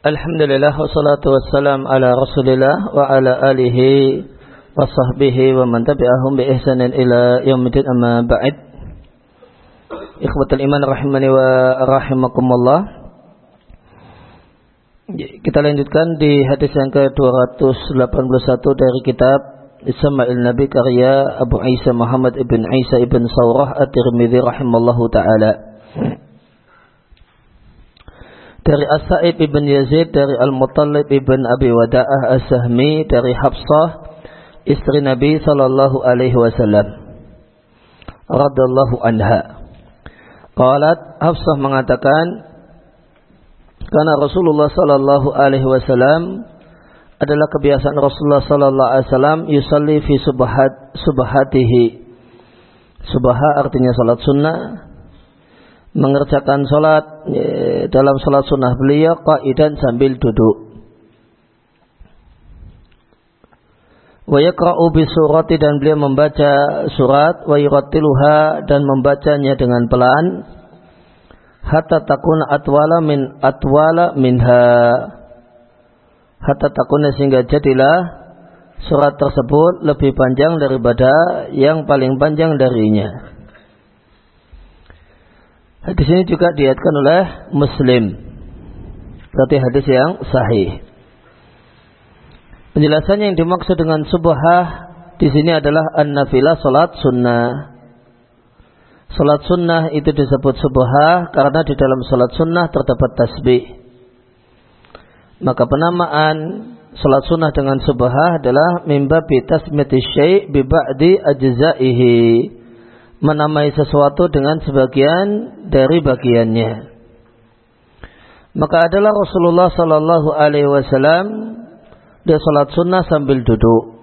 Alhamdulillah wassalatu wassalam ala Rasulillah wa ala alihi wa sahbihi wa man tabi'ahum bi ihsanin ila yaumil amma ba'd. Ikhwatul iman rahimani wa rahimakumullah. Kita lanjutkan di hadis yang ke-281 dari kitab Isma'il Nabi karya Abu Isa Muhammad ibn Isa ibn Saurah At-Tirmidzi rahimallahu taala dari As-Sa'id ibn Yazid dari Al-Muttalib ibn Abi Wada'ah As-Sahmi dari Hafsah istri Nabi sallallahu alaihi wasallam. Radallahu anha. Qalat Hafsah mengatakan karena Rasulullah sallallahu alaihi wasallam adalah kebiasaan Rasulullah sallallahu alaihi wasallam yusalli fi subhat subhatihi subha artinya salat sunnah mengerjakan sholat e, dalam sholat sunnah beliau qaidan sambil duduk. Wa yakra'u surati dan beliau membaca surat wa yurattiluha dan membacanya dengan pelan hatta takuna atwala min atwala minha hatta takuna sehingga jadilah surat tersebut lebih panjang daripada yang paling panjang darinya. Hadis ini juga diatkan oleh Muslim. Berarti hadis yang sahih. Penjelasannya yang dimaksud dengan subhah di sini adalah an-nafilah salat sunnah. Salat sunnah itu disebut subhah karena di dalam salat sunnah terdapat tasbih. Maka penamaan salat sunnah dengan subhah adalah mimba bi tasmiyati syai' bi ba'di ajza'ihi menamai sesuatu dengan sebagian dari bagiannya. Maka adalah Rasulullah Sallallahu Alaihi Wasallam dia salat sunnah sambil duduk.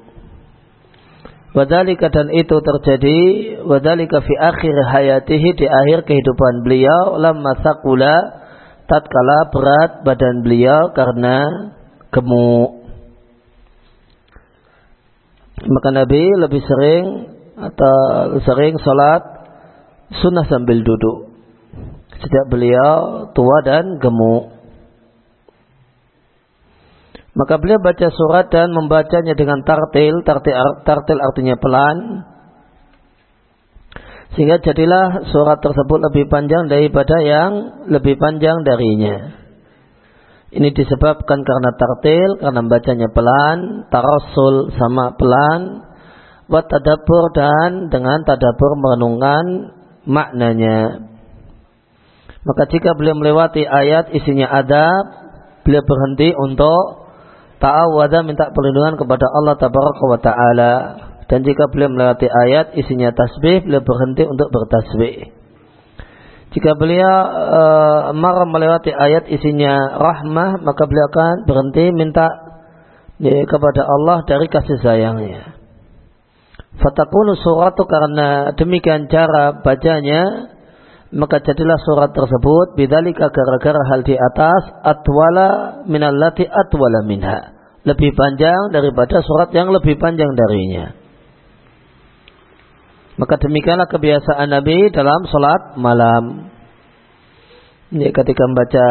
Wadalika dan itu terjadi wadalika fi akhir hayatihi di akhir kehidupan beliau lamma sakula tatkala berat badan beliau karena gemuk. Maka Nabi lebih sering atau sering sholat sunnah sambil duduk. Sejak beliau tua dan gemuk. Maka beliau baca surat dan membacanya dengan tartil, tartil, tartil artinya pelan. Sehingga jadilah surat tersebut lebih panjang daripada yang lebih panjang darinya. Ini disebabkan karena tartil, karena bacanya pelan, tarasul sama pelan, wa tadabur dan dengan tadabur merenungkan maknanya. Maka jika beliau melewati ayat isinya adab, beliau berhenti untuk ta'awada minta perlindungan kepada Allah tabaraka wa taala. Dan jika beliau melewati ayat isinya tasbih, beliau berhenti untuk bertasbih. Jika beliau e, marah melewati ayat isinya rahmah, maka beliau akan berhenti minta ya, kepada Allah dari kasih sayangnya. Fatakunu suratu karena demikian cara bacanya maka jadilah surat tersebut bidalika gara-gara hal di atas atwala minallati atwala minha. Lebih panjang daripada surat yang lebih panjang darinya. Maka demikianlah kebiasaan Nabi dalam sholat malam. Ini ketika membaca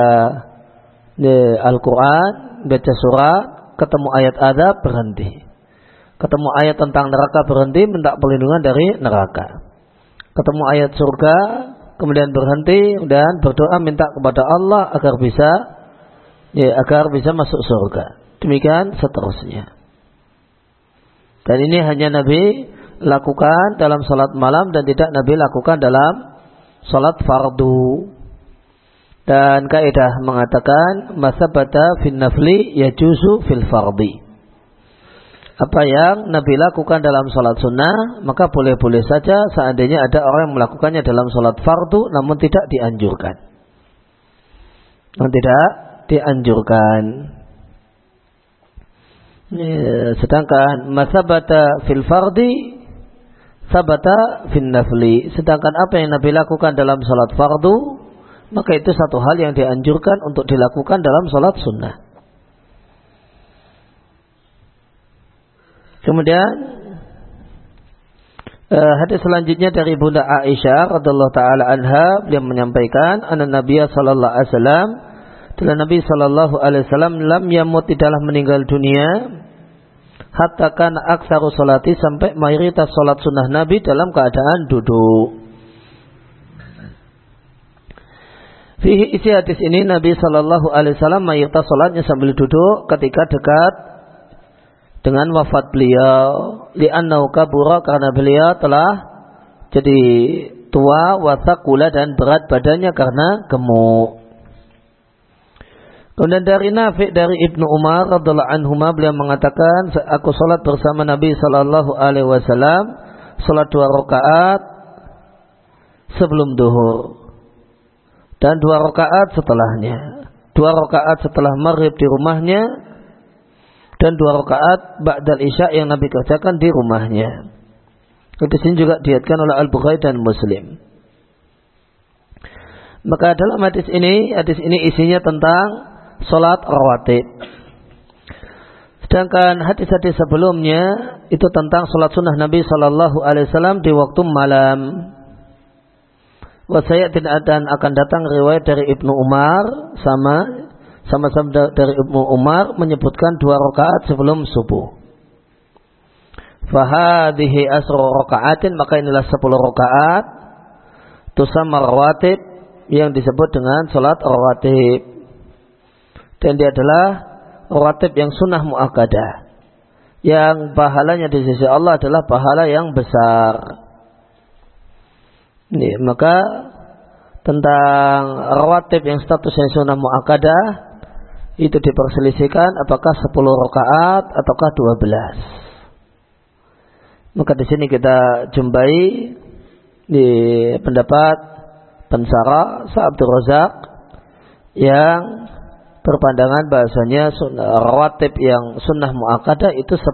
Al-Quran baca surat ketemu ayat adab berhenti Ketemu ayat tentang neraka berhenti minta perlindungan dari neraka. Ketemu ayat surga kemudian berhenti dan berdoa minta kepada Allah agar bisa ya agar bisa masuk surga. Demikian seterusnya. Dan ini hanya Nabi lakukan dalam salat malam dan tidak Nabi lakukan dalam salat fardu. Dan kaidah mengatakan masabata fin nafli yajuzu fil fardi apa yang Nabi lakukan dalam sholat sunnah, maka boleh-boleh saja seandainya ada orang yang melakukannya dalam sholat fardu namun tidak dianjurkan. Namun tidak dianjurkan. Ya, sedangkan masabata fil fardi sabata fil nafli. Sedangkan apa yang Nabi lakukan dalam sholat fardu, maka itu satu hal yang dianjurkan untuk dilakukan dalam sholat sunnah. Kemudian uh, hadis selanjutnya dari Bunda Aisyah radhiallahu taala anha beliau menyampaikan anna Nabi sallallahu alaihi wasallam telah Nabi Shallallahu Alaihi Wasallam lam yamut tidaklah meninggal dunia hatta kan aksaru salati sampai mayoritas salat sunnah Nabi dalam keadaan duduk. Fihi isi hadis ini Nabi Shallallahu Alaihi Wasallam mayoritas salatnya sambil duduk ketika dekat dengan wafat beliau. Li'annau kabura karena beliau telah jadi tua, wasakula dan berat badannya karena gemuk. Kemudian dari Nafi dari Ibnu Umar radhiallahu anhu beliau mengatakan aku salat bersama Nabi sallallahu alaihi wasallam salat dua rakaat sebelum duhur dan dua rakaat setelahnya. Dua rakaat setelah maghrib di rumahnya dan dua rakaat ba'dal isya yang Nabi kerjakan di rumahnya. Di sini juga diatkan oleh Al-Bukhari dan Muslim. Maka dalam hadis ini, hadis ini isinya tentang sholat rawatib. Sedangkan hadis-hadis sebelumnya itu tentang sholat sunnah Nabi Shallallahu Alaihi Wasallam di waktu malam. Wasaya tidak dan akan datang riwayat dari Ibnu Umar sama sama-sama dari Ibnu Umar menyebutkan dua rakaat sebelum subuh. Fahadihi asro rakaatin maka inilah sepuluh rakaat tusama rawatib yang disebut dengan sholat rawatib dan dia adalah rawatib yang sunnah muakkadah yang pahalanya di sisi Allah adalah pahala yang besar. Ini, maka tentang rawatib yang statusnya sunnah muakkadah itu diperselisihkan apakah 10 rakaat ataukah 12. Maka di sini kita jumpai di pendapat pensara Sa'abdur Razak yang berpandangan bahasanya sunnah, rawatib yang sunnah muakkadah itu 10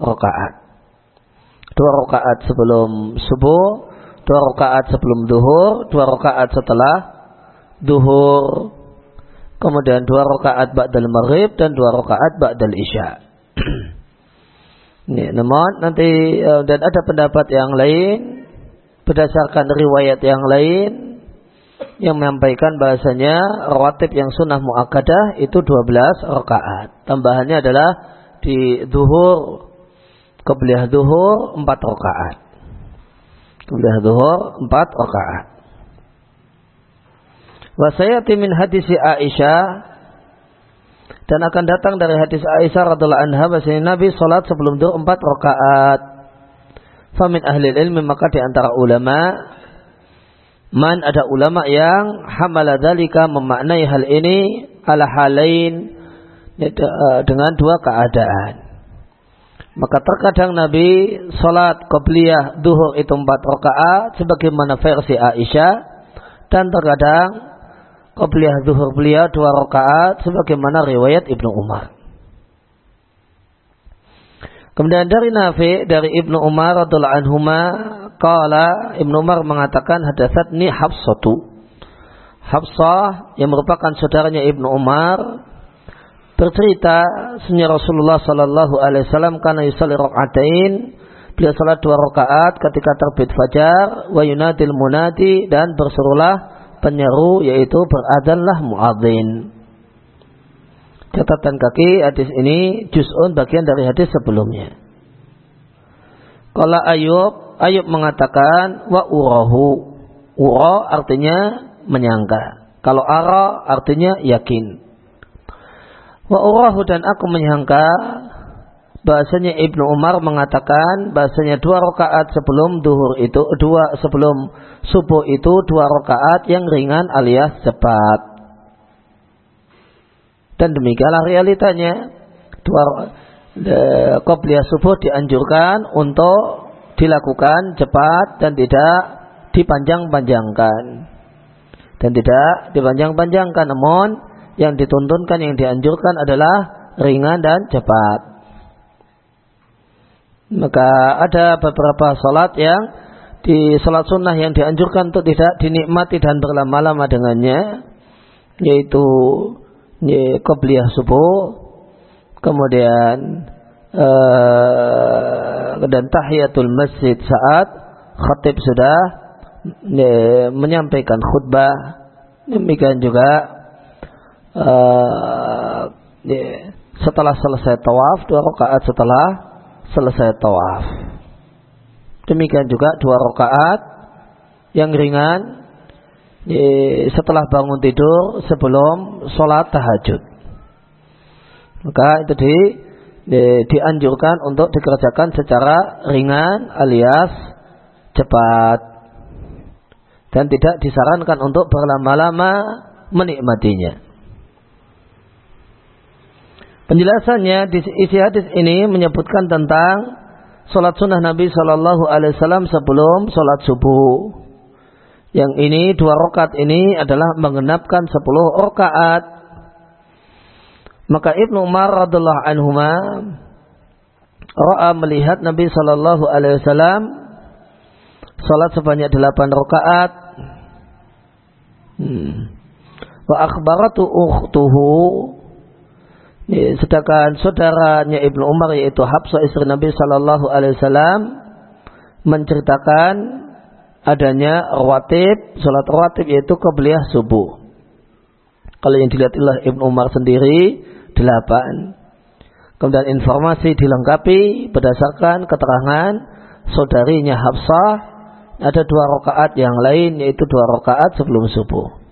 rakaat. Dua rakaat sebelum subuh, dua rakaat sebelum duhur, dua rakaat setelah duhur, kemudian dua rakaat ba'dal maghrib dan dua rakaat ba'dal isya. Ini, namun nanti eh, dan ada pendapat yang lain berdasarkan riwayat yang lain yang menyampaikan bahasanya rawatib yang sunnah muakkadah itu 12 rakaat. Tambahannya adalah di duhur kebelah duhur 4 rakaat. Kebelah duhur 4 rakaat. Wasayati min hadisi Aisyah dan akan datang dari hadis Aisyah radhiallahu anha bahasanya Nabi salat sebelum duhur 4 rakaat. Famin ahli ilmi maka di antara ulama Man ada ulama yang hamala dalika memaknai hal ini ala halain dengan dua keadaan. Maka terkadang Nabi salat qabliyah duhur itu empat rakaat sebagaimana versi Aisyah dan terkadang qabliyah duhur beliau dua rakaat sebagaimana riwayat Ibnu Umar. Kemudian dari Nafi dari Ibnu Umar radhiallahu anhuma qala Ibnu Umar mengatakan hadatsatni Hafsatu. Hafsah yang merupakan saudaranya Ibnu Umar bercerita sunnah Rasulullah sallallahu alaihi wasallam karena yusalli rakaatain beliau salat dua rakaat ketika terbit fajar wa yunadil munadi dan berserulah penyeru yaitu beradanlah muadzin catatan kaki hadis ini juz'un bagian dari hadis sebelumnya. Kalau Ayub, Ayub mengatakan wa urahu. Ura artinya menyangka. Kalau ara artinya yakin. Wa urahu dan aku menyangka bahasanya Ibnu Umar mengatakan bahasanya dua rakaat sebelum duhur itu dua sebelum subuh itu dua rakaat yang ringan alias cepat. Dan demikianlah realitanya. Dua Qobliyah subuh dianjurkan untuk dilakukan cepat dan tidak dipanjang-panjangkan. Dan tidak dipanjang-panjangkan. Namun yang dituntunkan, yang dianjurkan adalah ringan dan cepat. Maka ada beberapa sholat yang di sholat sunnah yang dianjurkan untuk tidak dinikmati dan berlama-lama dengannya. Yaitu Qobliyah subuh kemudian uh, dan tahiyatul masjid saat khatib sudah menyampaikan khutbah demikian juga uh, ya, setelah selesai tawaf, dua rakaat setelah selesai tawaf. Demikian juga dua rakaat yang ringan setelah bangun tidur sebelum sholat tahajud. Maka itu di, di, dianjurkan untuk dikerjakan secara ringan alias cepat dan tidak disarankan untuk berlama-lama menikmatinya. Penjelasannya di isi hadis ini menyebutkan tentang sholat sunnah Nabi Shallallahu Alaihi Wasallam sebelum sholat subuh. Yang ini dua rakaat ini adalah menggenapkan sepuluh rakaat. Maka Ibnu Umar radhiallahu anhu ra'a melihat Nabi Shallallahu Alaihi Wasallam sholat sebanyak delapan rakaat. Hmm. Wa akhbaratu ukhtuhu sedangkan saudaranya Ibnu Umar yaitu Habsah istri Nabi Shallallahu Alaihi Wasallam menceritakan adanya rawatib, sholat rawatib yaitu kebelah subuh. Kalau yang dilihat oleh Ibnu Umar sendiri delapan. Kemudian informasi dilengkapi berdasarkan keterangan saudarinya Habsah ada dua rakaat yang lain yaitu dua rakaat sebelum subuh.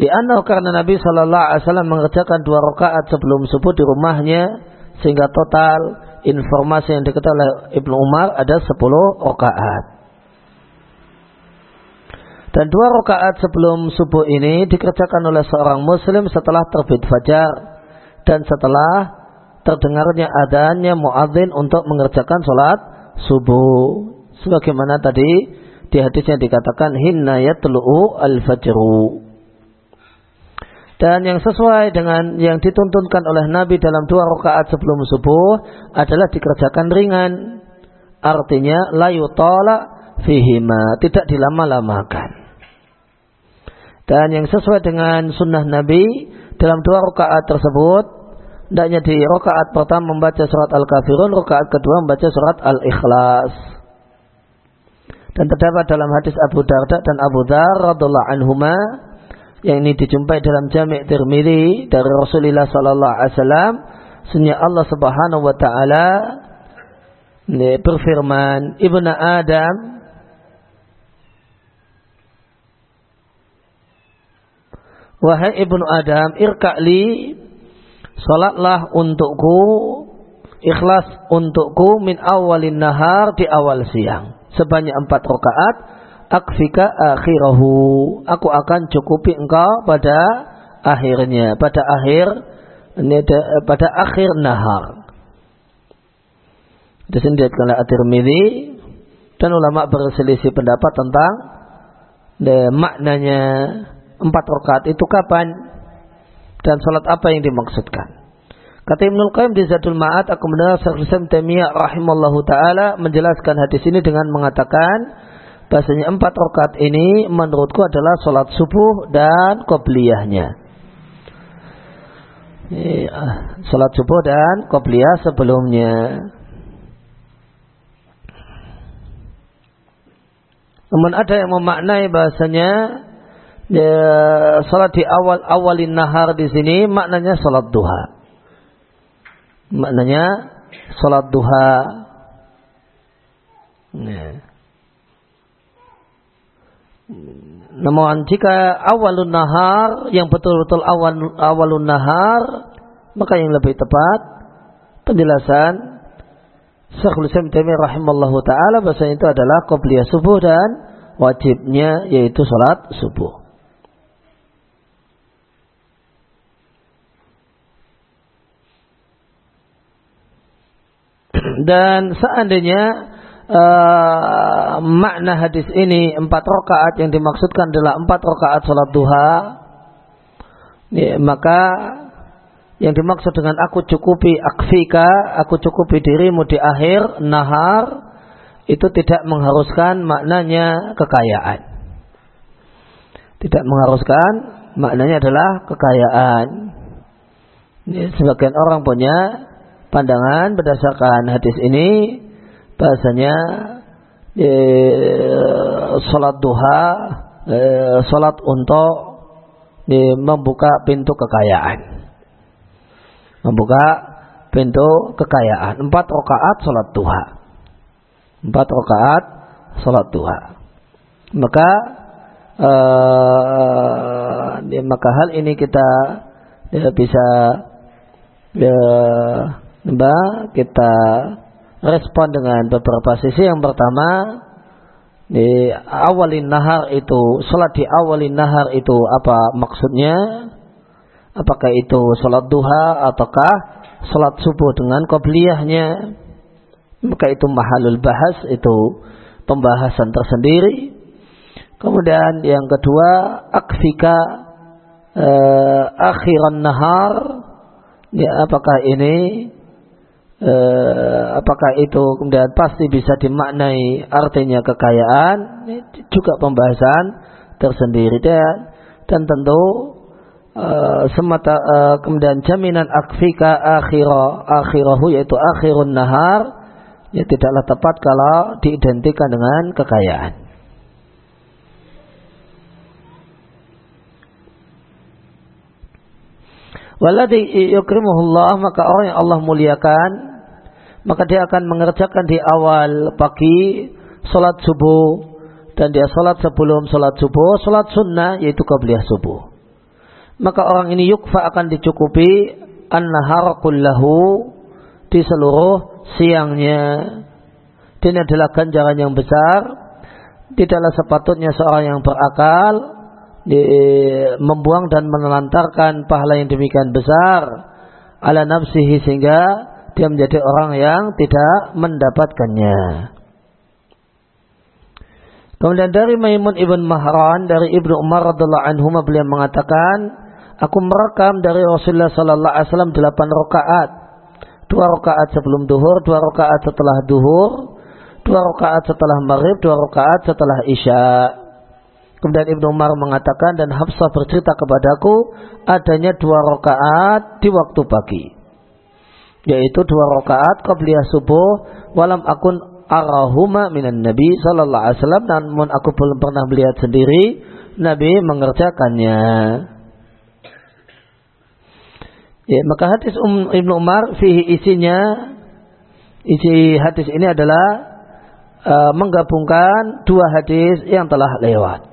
Lianna karena Nabi Shallallahu Alaihi Wasallam mengerjakan dua rakaat sebelum subuh di rumahnya sehingga total informasi yang diketahui oleh Ibnu Umar ada sepuluh rakaat. Dan dua rakaat sebelum subuh ini dikerjakan oleh seorang muslim setelah terbit fajar dan setelah terdengarnya adanya muadzin untuk mengerjakan sholat subuh. Sebagaimana tadi di hadisnya dikatakan hinna yatlu'u al-fajru. Dan yang sesuai dengan yang dituntunkan oleh Nabi dalam dua rakaat sebelum subuh adalah dikerjakan ringan. Artinya la yutala fihima, tidak dilama-lamakan. Dan yang sesuai dengan sunnah Nabi dalam dua rakaat tersebut, hendaknya di rakaat pertama membaca surat Al-Kafirun, rakaat kedua membaca surat Al-Ikhlas. Dan terdapat dalam hadis Abu Darda dan Abu Dhar radhiallahu anhuma yang ini dijumpai dalam Jami' Tirmidzi dari Rasulullah sallallahu alaihi wasallam. Sunnah Allah Subhanahu wa taala berfirman Ibnu Adam Wahai Ibnu Adam irka'li salatlah untukku ikhlas untukku min awalin nahar di awal siang. Sebanyak empat rakaat akfika akhirahu. Aku akan cukupi engkau pada akhirnya, pada akhir pada akhir nahar. Di sini dikatakan At-Tirmidzi dan ulama berselisih pendapat tentang de, maknanya empat rakaat itu kapan dan salat apa yang dimaksudkan. Kata Ibnu Qayyim di Zadul Ma'ad aku mendengar Syekh Islam Taimiyah rahimallahu taala menjelaskan hadis ini dengan mengatakan bahasanya empat rakaat ini menurutku adalah sholat subuh dan qobliyahnya. Sholat subuh dan qobliyah sebelumnya. Namun ada yang memaknai bahasanya ya, sholat di awal awalin nahar di sini maknanya sholat duha. Maknanya sholat duha. Ya. Namun jika awalun nahar yang betul-betul awal awalun nahar maka yang lebih tepat penjelasan Syekhul Islam Taimiyah rahimallahu taala bahasa itu adalah qobliyah subuh dan wajibnya yaitu salat subuh. Dan seandainya uh, makna hadis ini empat rakaat yang dimaksudkan adalah empat rakaat sholat duha, ya, maka yang dimaksud dengan aku cukupi akfika, aku cukupi dirimu di akhir nahar, itu tidak mengharuskan maknanya kekayaan. Tidak mengharuskan maknanya adalah kekayaan. Ya, sebagian orang punya pandangan berdasarkan hadis ini bahasanya e, salat duha e, salat untuk membuka pintu kekayaan. Membuka pintu kekayaan. Empat rakaat sholat duha. Empat rakaat sholat duha. Maka uh, maka hal ini kita ya, bisa ya, kita respon dengan beberapa sisi. Yang pertama, di awalin nahar itu, sholat di awalin nahar itu apa maksudnya? Apakah itu sholat duha ataukah sholat subuh dengan qobliyahnya? Maka itu mahalul bahas, itu pembahasan tersendiri. Kemudian yang kedua, akfika eh, akhiran nahar. Ya, apakah ini eh, apakah itu kemudian pasti bisa dimaknai artinya kekayaan juga pembahasan tersendiri dan dan tentu eh, semata eh, kemudian jaminan akfika akhirah akhirahu yaitu akhirun nahar ya tidaklah tepat kalau diidentikan dengan kekayaan. Waladhi yukrimuhullah maka orang yang Allah muliakan maka dia akan mengerjakan di awal pagi salat subuh. Dan dia salat sebelum salat subuh salat sunnah yaitu qabliyah subuh. Maka orang ini yukfa akan dicukupi an-nahar kullahu di seluruh siangnya. Ini adalah ganjaran yang besar. Tidaklah sepatutnya seorang yang berakal di, membuang dan menelantarkan pahala yang demikian besar ala nafsihi sehingga dia menjadi orang yang tidak mendapatkannya. Kemudian dari Maimun ibn Mahran dari Ibnu Umar radhiallahu anhu beliau mengatakan, aku merekam dari Rasulullah sallallahu alaihi wasallam delapan rakaat. Dua rakaat sebelum duhur, dua rakaat setelah duhur, dua rakaat setelah maghrib, dua rakaat setelah isya. Kemudian Ibnu Umar mengatakan dan Hafsah bercerita kepadaku adanya dua rakaat di waktu pagi yaitu dua rakaat qabliyah subuh walam akun arahuma minan nabi sallallahu alaihi wasallam. Namun aku belum pernah melihat sendiri nabi mengerjakannya. Ya maka hadis um, Ibnu Umar fihi isinya isi hadis ini adalah uh, menggabungkan dua hadis yang telah lewat.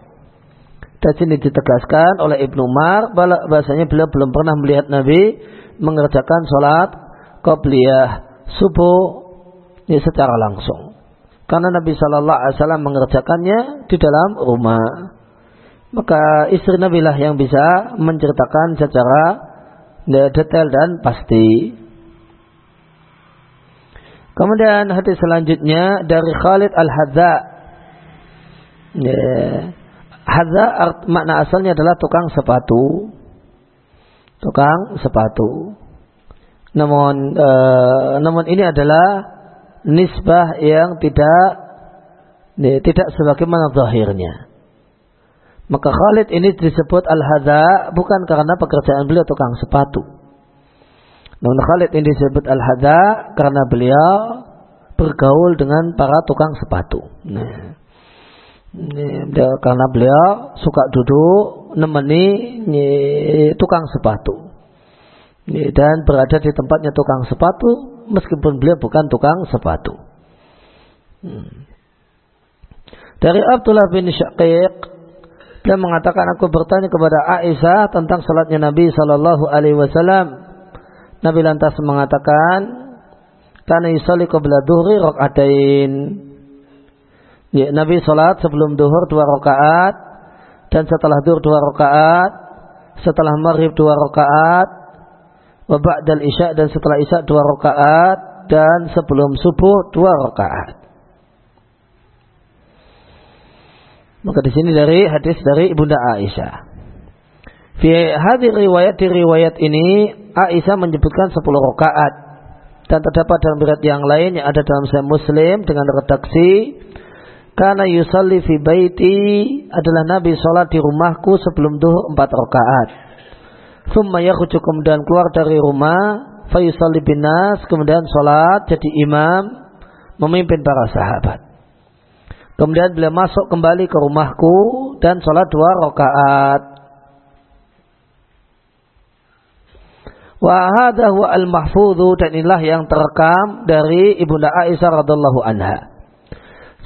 Dan sini ditegaskan oleh Ibnu Umar bahasanya beliau belum pernah melihat Nabi mengerjakan sholat qabliyah subuh ya secara langsung. Karena Nabi Shallallahu Alaihi Wasallam mengerjakannya di dalam rumah. Maka istri Nabi lah yang bisa menceritakan secara ya, detail dan pasti. Kemudian hadis selanjutnya dari Khalid Al-Hadza. Ya. Hadza makna asalnya adalah tukang sepatu. Tukang sepatu. Namun e, namun ini adalah nisbah yang tidak tidak sebagaimana zahirnya. Maka Khalid ini disebut al-hadza bukan karena pekerjaan beliau tukang sepatu. Namun Khalid ini disebut al-hadza karena beliau bergaul dengan para tukang sepatu. Nah, ini, karena beliau suka duduk nemeni tukang sepatu dan berada di tempatnya tukang sepatu meskipun beliau bukan tukang sepatu. Hmm. Dari Abdullah bin Syaqiq dia mengatakan aku bertanya kepada Aisyah tentang salatnya Nabi Shallallahu Alaihi Wasallam. Nabi lantas mengatakan karena yusalli qabla dhuhri rakaatain. Ya, Nabi salat sebelum duhur dua rakaat dan setelah duhur dua rakaat, setelah maghrib dua rakaat, wa ba'dal isya dan setelah isya dua rakaat dan sebelum subuh dua rakaat. Maka di sini dari hadis dari Ibunda Aisyah. Fi hadir riwayat di riwayat ini Aisyah menyebutkan 10 rakaat dan terdapat dalam riwayat yang lain yang ada dalam Sahih Muslim dengan redaksi karena yusalli fi baiti adalah Nabi sholat di rumahku sebelum duhur empat rakaat. Thumma yakhruju kemudian keluar dari rumah fayusalli binas kemudian sholat jadi imam memimpin para sahabat. Kemudian beliau masuk kembali ke rumahku dan sholat dua rakaat. Wa al-mahfudhu dan inilah yang terekam dari Ibunda Aisyah radhiallahu anha.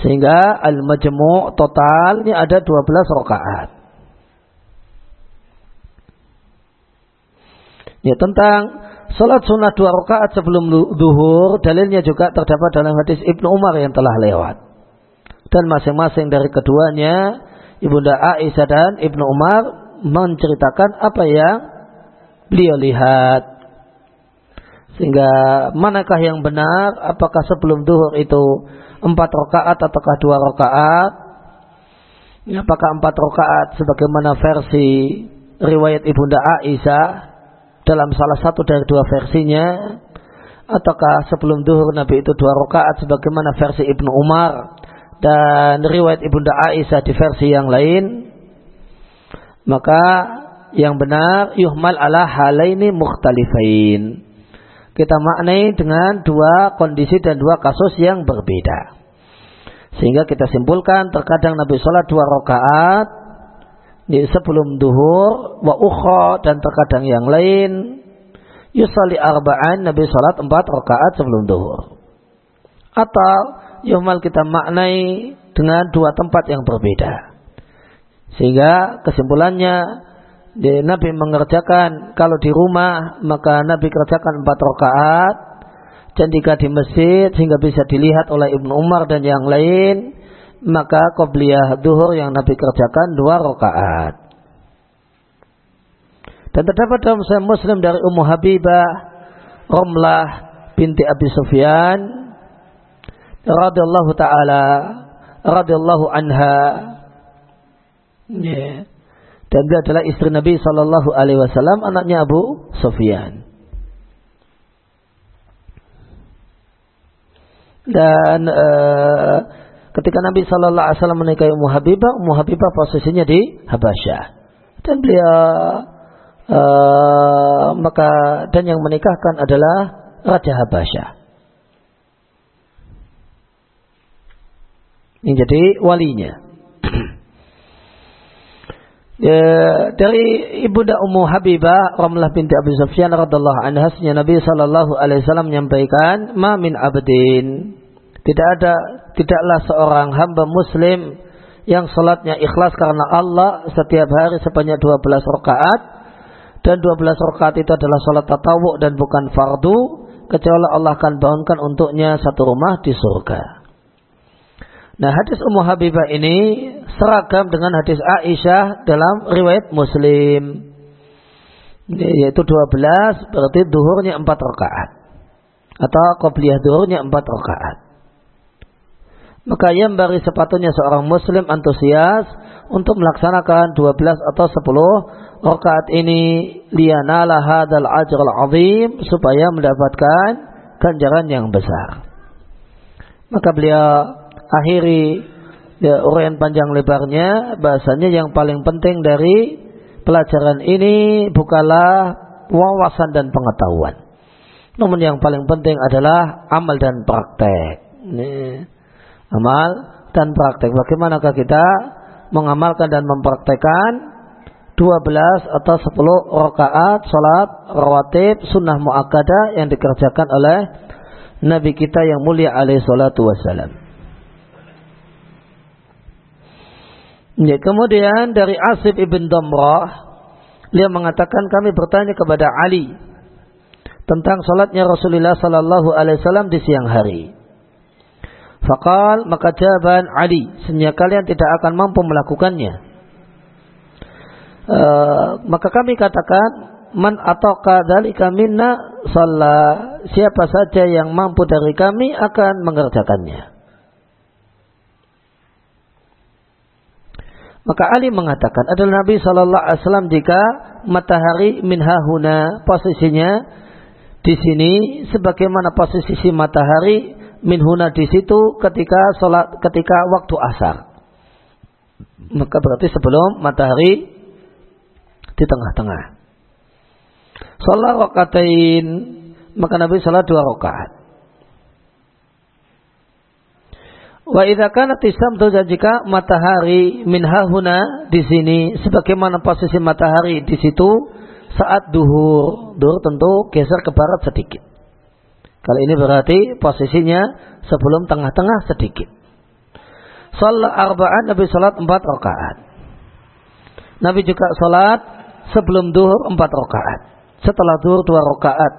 Sehingga al-majmu' totalnya ada 12 rakaat. Ya tentang salat sunnah dua rakaat sebelum duhur, dalilnya juga terdapat dalam hadis Ibnu Umar yang telah lewat. Dan masing-masing dari keduanya, Ibunda Aisyah dan Ibnu Umar menceritakan apa yang beliau lihat. Sehingga manakah yang benar? Apakah sebelum duhur itu empat rakaat ataukah dua rakaat? Apakah empat rakaat sebagaimana versi riwayat ibunda Aisyah dalam salah satu dari dua versinya? Ataukah sebelum duhur Nabi itu dua rakaat sebagaimana versi Ibnu Umar dan riwayat ibunda Aisyah di versi yang lain? Maka yang benar yuhmal ala halaini mukhtalifain. Kita maknai dengan dua kondisi dan dua kasus yang berbeda. Sehingga kita simpulkan terkadang Nabi sholat dua rakaat sebelum duhur wa ukhra dan terkadang yang lain yusali arba'an Nabi sholat empat rakaat sebelum duhur. Atau yuhmal kita maknai dengan dua tempat yang berbeda. Sehingga kesimpulannya Nabi mengerjakan kalau di rumah maka Nabi kerjakan empat rakaat dan jika di masjid sehingga bisa dilihat oleh Ibnu Umar dan yang lain maka qobliyah duhur yang Nabi kerjakan dua rakaat. Dan terdapat dalam Sahih Muslim dari Ummu Habibah Romlah binti Abi Sufyan radhiyallahu taala radhiyallahu anha yeah dan dia adalah istri Nabi Shallallahu Alaihi Wasallam, anaknya Abu Sufyan. Dan uh, ketika Nabi Shallallahu Alaihi Wasallam menikahi Ummu Habibah, Ummu Habibah posisinya di Habasyah. Dan beliau uh, maka dan yang menikahkan adalah Raja Habasyah. Ini jadi walinya. Ya, dari ibunda Ummu Habibah Ramlah binti Abi Sufyan radhiallahu anha Nabi sallallahu alaihi wasallam menyampaikan ma min abdin tidak ada tidaklah seorang hamba muslim yang salatnya ikhlas karena Allah setiap hari sebanyak 12 rakaat dan 12 rakaat itu adalah salat tatawu dan bukan fardu kecuali Allah akan bangunkan untuknya satu rumah di surga. Nah hadis Ummu Habibah ini seragam dengan hadis Aisyah dalam riwayat Muslim. Yaitu 12 berarti duhurnya 4 rakaat. Atau qobliyah duhurnya 4 rakaat. Maka yang bagi sepatunya seorang muslim antusias untuk melaksanakan 12 atau 10 rakaat ini lianala hadal ajral azim supaya mendapatkan ganjaran yang besar. Maka beliau akhiri ya, uraian panjang lebarnya bahasanya yang paling penting dari pelajaran ini bukanlah wawasan dan pengetahuan. Namun yang paling penting adalah amal dan praktek. Ini, amal dan praktek. Bagaimanakah kita mengamalkan dan mempraktekkan 12 atau 10 rakaat salat rawatib sunnah muakkadah yang dikerjakan oleh Nabi kita yang mulia alaihi salatu wassalam. Ya, kemudian dari Asif ibn Damrah, dia mengatakan kami bertanya kepada Ali tentang salatnya Rasulullah sallallahu alaihi wasallam di siang hari. Fakal maka jawaban Ali, senyap kalian tidak akan mampu melakukannya. Uh, maka kami katakan man atau dzalika minna salat siapa saja yang mampu dari kami akan mengerjakannya. Maka Ali mengatakan adalah Nabi Shallallahu Alaihi Wasallam jika matahari minhahuna posisinya di sini sebagaimana posisi si matahari minhuna di situ ketika sholat ketika waktu asar. Maka berarti sebelum matahari di tengah-tengah. Sholat rakatain maka Nabi sholat dua rakaat. Wa idza kanat isamtu jika matahari min hahuna di sini sebagaimana posisi matahari di situ saat duhur. Duhur tentu geser ke barat sedikit. Kalau ini berarti posisinya sebelum tengah-tengah sedikit. Salat arba'an Nabi salat empat rakaat. Nabi juga salat sebelum duhur empat rakaat. Setelah duhur dua rakaat.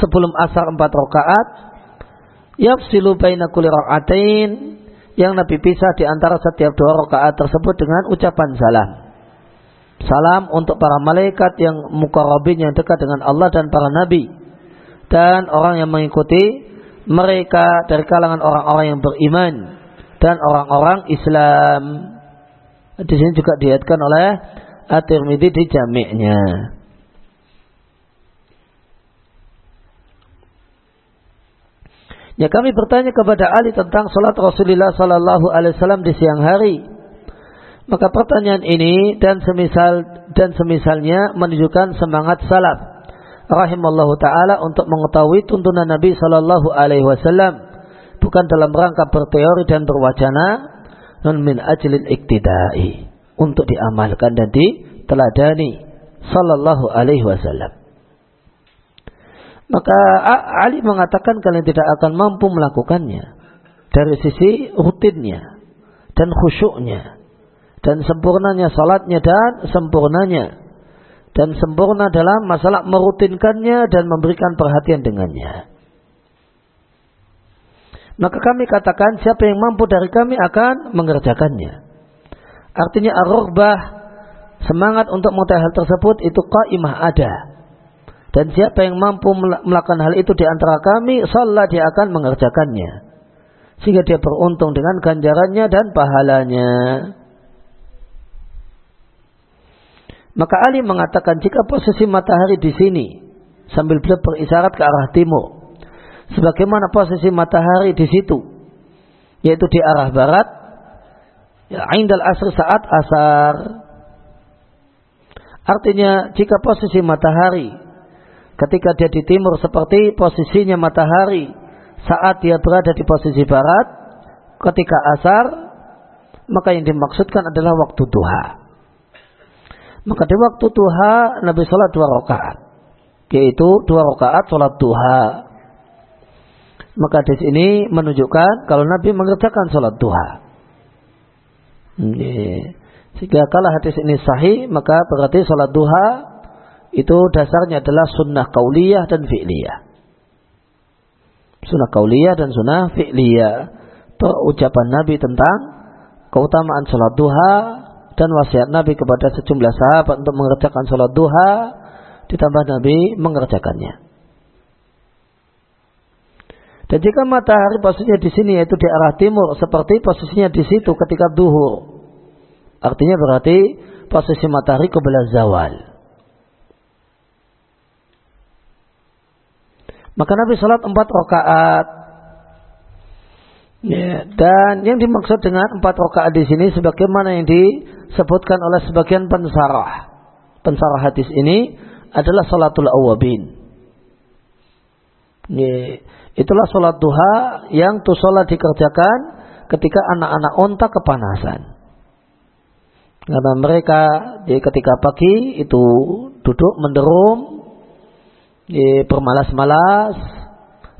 Sebelum asar empat rakaat. Yafsilu baina kulli rakaatain yang Nabi pisah di antara setiap dua rakaat tersebut dengan ucapan salam. Salam untuk para malaikat yang mukarabin yang dekat dengan Allah dan para nabi dan orang yang mengikuti mereka dari kalangan orang-orang yang beriman dan orang-orang Islam. Di sini juga diatkan oleh At-Tirmidzi di jami'nya. Ya kami bertanya kepada Ali tentang salat Rasulullah Sallallahu Alaihi Wasallam di siang hari. Maka pertanyaan ini dan semisal dan semisalnya menunjukkan semangat salaf rahimallahu taala untuk mengetahui tuntunan Nabi Sallallahu Alaihi Wasallam. Bukan dalam rangka berteori dan berwacana, non min ajlil iktidai. Untuk diamalkan dan diteladani Sallallahu Alaihi Wasallam. Maka Ali mengatakan kalian tidak akan mampu melakukannya. Dari sisi rutinnya dan khusyuknya dan sempurnanya salatnya dan sempurnanya dan sempurna dalam masalah merutinkannya dan memberikan perhatian dengannya. Maka kami katakan siapa yang mampu dari kami akan mengerjakannya. Artinya ar semangat untuk mengetahui hal tersebut itu qaimah ada. Dan siapa yang mampu melakukan hal itu di antara kami, salah dia akan mengerjakannya. Sehingga dia beruntung dengan ganjarannya dan pahalanya. Maka Ali mengatakan jika posisi matahari di sini sambil beliau berisyarat ke arah timur, sebagaimana posisi matahari di situ, yaitu di arah barat, ya indal asr saat asar. Artinya jika posisi matahari ketika dia di timur seperti posisinya matahari saat dia berada di posisi barat ketika asar maka yang dimaksudkan adalah waktu duha maka di waktu duha Nabi sholat dua rakaat yaitu dua rakaat sholat duha maka di sini menunjukkan kalau Nabi mengerjakan sholat duha jika kalau hadis ini sahih maka berarti sholat duha itu dasarnya adalah sunnah kauliyah dan fi'liyah. Sunnah kauliyah dan sunnah fi'liyah. Perucapan Nabi tentang keutamaan sholat duha dan wasiat Nabi kepada sejumlah sahabat untuk mengerjakan sholat duha ditambah Nabi mengerjakannya. Dan jika matahari posisinya di sini yaitu di arah timur seperti posisinya di situ ketika duhur. Artinya berarti posisi matahari ke zawal. Maka Nabi sholat empat rakaat. Ya, dan yang dimaksud dengan empat rakaat di sini sebagaimana yang disebutkan oleh sebagian pensarah. Pensarah hadis ini adalah sholatul awabin. Ya, itulah sholat duha yang tuh sholat dikerjakan ketika anak-anak onta kepanasan. Karena mereka ya, ketika pagi itu duduk menderum bermalas-malas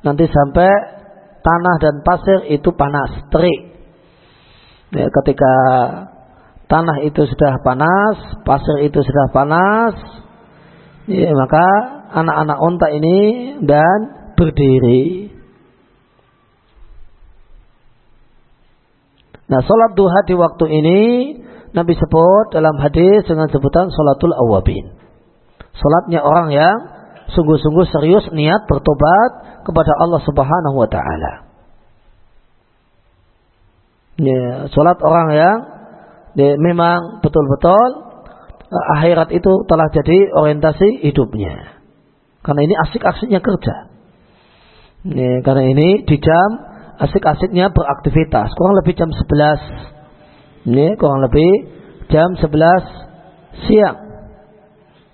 nanti sampai tanah dan pasir itu panas terik. Ya, ketika tanah itu sudah panas pasir itu sudah panas ya, maka anak-anak onta ini dan berdiri. Nah sholat duha di waktu ini Nabi sebut dalam hadis dengan sebutan sholatul awabin sholatnya orang yang sungguh-sungguh serius niat bertobat kepada Allah Subhanahu wa taala. Ya, salat orang yang ya, memang betul-betul eh, akhirat itu telah jadi orientasi hidupnya. Karena ini asik-asiknya kerja. Ya, karena ini di jam asik-asiknya beraktivitas. Kurang lebih jam 11. Ya, kurang lebih jam 11 siang.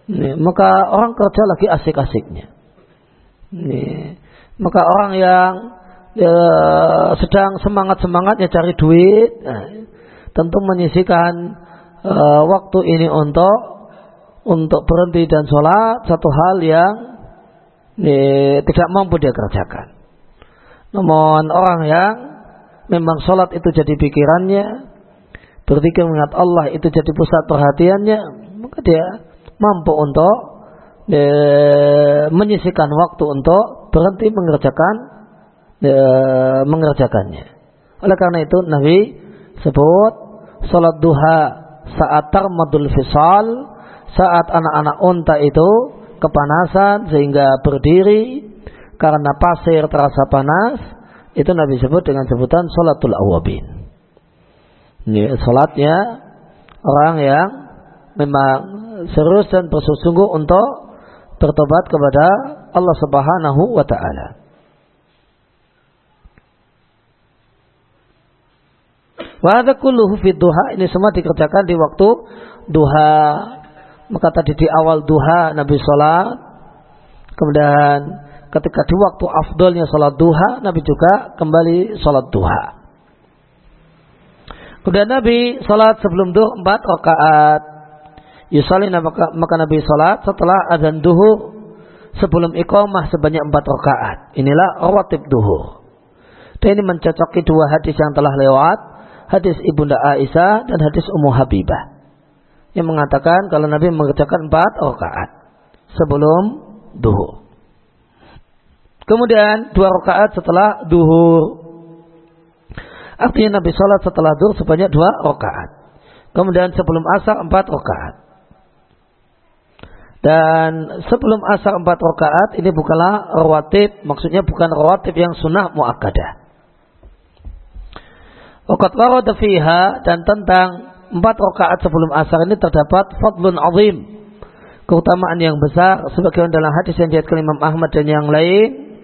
Nih, maka orang kerja lagi asik-asiknya. Nih, maka orang yang ya, sedang semangat-semangatnya cari duit, nah, tentu menyisikan uh, waktu ini untuk untuk berhenti dan sholat satu hal yang eh, tidak mampu dia kerjakan. Namun orang yang memang sholat itu jadi pikirannya, berpikir mengingat Allah itu jadi pusat perhatiannya, maka dia mampu untuk e, menyisikan waktu untuk berhenti mengerjakan e, mengerjakannya. Oleh karena itu Nabi sebut sholat duha saat tarmadul fisal, saat anak-anak unta itu kepanasan sehingga berdiri karena pasir terasa panas, itu Nabi sebut dengan sebutan sholatul awabin. Ini sholatnya orang yang memang serius dan bersungguh untuk bertobat kepada Allah Subhanahu wa taala. Wa kulluhu fi duha ini semua dikerjakan di waktu duha. Maka tadi di awal duha Nabi salat kemudian ketika di waktu afdolnya sholat duha, Nabi juga kembali sholat duha. Kemudian Nabi sholat sebelum duha empat rakaat. Yusali maka, maka Nabi sholat setelah adzan duhur sebelum iqamah sebanyak empat rakaat. Inilah rawatib duhur. Dan ini mencocoki dua hadis yang telah lewat. Hadis Ibunda Aisyah dan hadis Ummu Habibah. Yang mengatakan kalau Nabi mengerjakan empat rakaat sebelum duhur. Kemudian dua rakaat setelah duhur. Artinya Nabi sholat setelah duhur sebanyak dua rakaat. Kemudian sebelum asar empat rakaat. Dan sebelum asar empat rakaat ini bukanlah rawatib, maksudnya bukan rawatib yang sunnah muakkadah. Waqat warada fiha dan tentang empat rakaat sebelum asar ini terdapat fadlun azim. Keutamaan yang besar sebagaimana dalam hadis yang diriwayatkan Imam Ahmad dan yang lain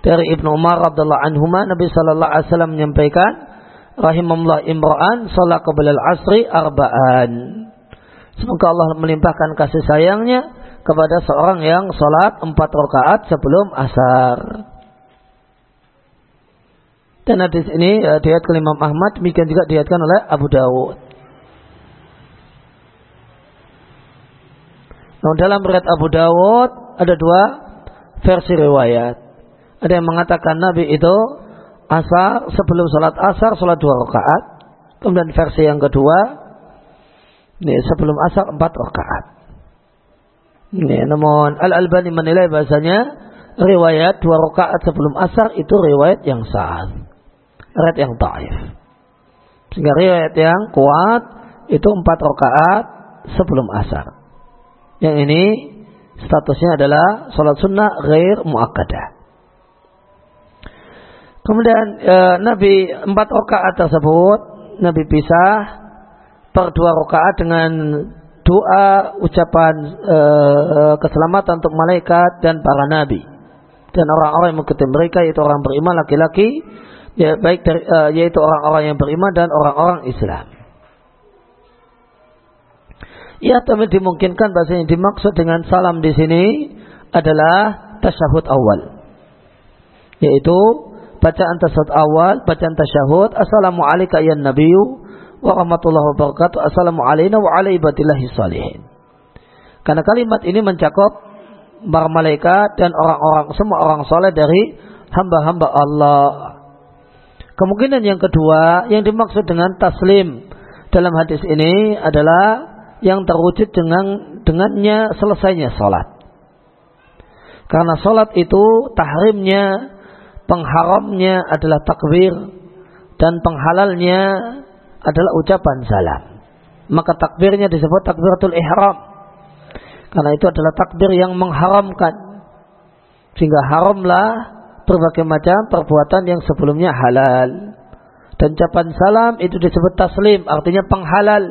dari Ibnu Umar radhiallahu anhuma Nabi sallallahu alaihi wasallam menyampaikan rahimahullah imra'an salat qabla al-asri arba'an. Semoga Allah melimpahkan kasih sayangnya kepada seorang yang salat empat rakaat sebelum asar. Dan hadis ini uh, diriwayatkan Imam Ahmad, demikian juga diriwayatkan oleh Abu Dawud. Nah, dalam riwayat Abu Dawud ada dua versi riwayat. Ada yang mengatakan Nabi itu asar sebelum sholat asar sholat dua rakaat. Kemudian versi yang kedua ini sebelum asar empat rakaat. Ini namun Al Albani menilai bahasanya riwayat dua rakaat sebelum asar itu riwayat yang sah, riwayat yang taif. Sehingga riwayat yang kuat itu empat rakaat sebelum asar. Yang ini statusnya adalah sholat sunnah ghair muakkadah. Kemudian e, Nabi empat rakaat tersebut Nabi pisah per dua rakaat dengan doa ucapan e, keselamatan untuk malaikat dan para nabi dan orang-orang yang mengikuti mereka yaitu orang beriman laki-laki ya baik dari, e, yaitu orang-orang yang beriman dan orang-orang Islam. Ya, tapi dimungkinkan bahasa yang dimaksud dengan salam di sini adalah tasyahud awal. Yaitu bacaan tasawuf awal, bacaan tasyahud, Assalamualaikum ya Nabiyu wa rahmatullahi wa barakatuh, Assalamu alayna wa ala ibadillahi salihin. Karena kalimat ini mencakup para malaikat dan orang-orang semua orang soleh dari hamba-hamba Allah. Kemungkinan yang kedua yang dimaksud dengan taslim dalam hadis ini adalah yang terwujud dengan dengannya selesainya salat. Karena salat itu tahrimnya pengharamnya adalah takbir dan penghalalnya adalah ucapan salam. Maka takbirnya disebut takbiratul ihram. Karena itu adalah takbir yang mengharamkan. Sehingga haramlah berbagai macam perbuatan yang sebelumnya halal. Dan ucapan salam itu disebut taslim, artinya penghalal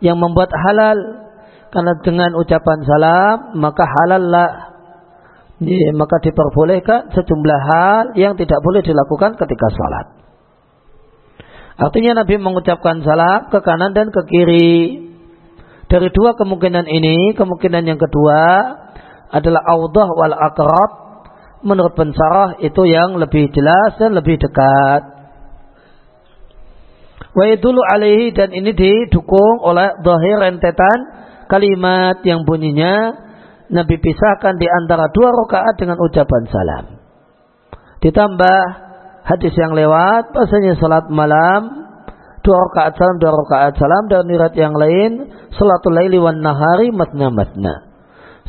yang membuat halal. Karena dengan ucapan salam maka halallah Ya, maka diperbolehkan sejumlah hal yang tidak boleh dilakukan ketika sholat. Artinya Nabi mengucapkan salam ke kanan dan ke kiri. Dari dua kemungkinan ini, kemungkinan yang kedua adalah audah wal akrab. Menurut pensarah itu yang lebih jelas dan lebih dekat. Wa dulu alaihi dan ini didukung oleh zahir rentetan kalimat yang bunyinya Nabi pisahkan di antara dua rakaat dengan ucapan salam. Ditambah hadis yang lewat, bahasanya salat malam, dua rakaat salam, dua rakaat salam, dan nirat yang lain, salatul laili wan nahari matna matna.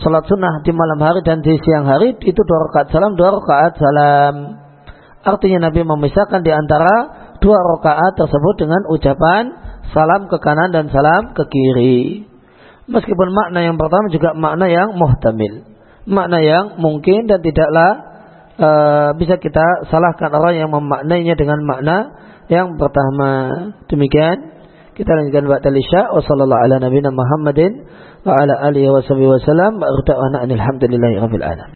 Salat sunnah di malam hari dan di siang hari itu dua rakaat salam, dua rakaat salam. Artinya Nabi memisahkan di antara dua rakaat tersebut dengan ucapan salam ke kanan dan salam ke kiri. Meskipun makna yang pertama juga makna yang muhtamil. Makna yang mungkin dan tidaklah uh, bisa kita salahkan orang yang memaknainya dengan makna yang pertama. Demikian kita lanjutkan ba'da isya wa sallallahu ala nabiyina Muhammadin wa ala alihi wa wa alhamdulillahi rabbil alamin.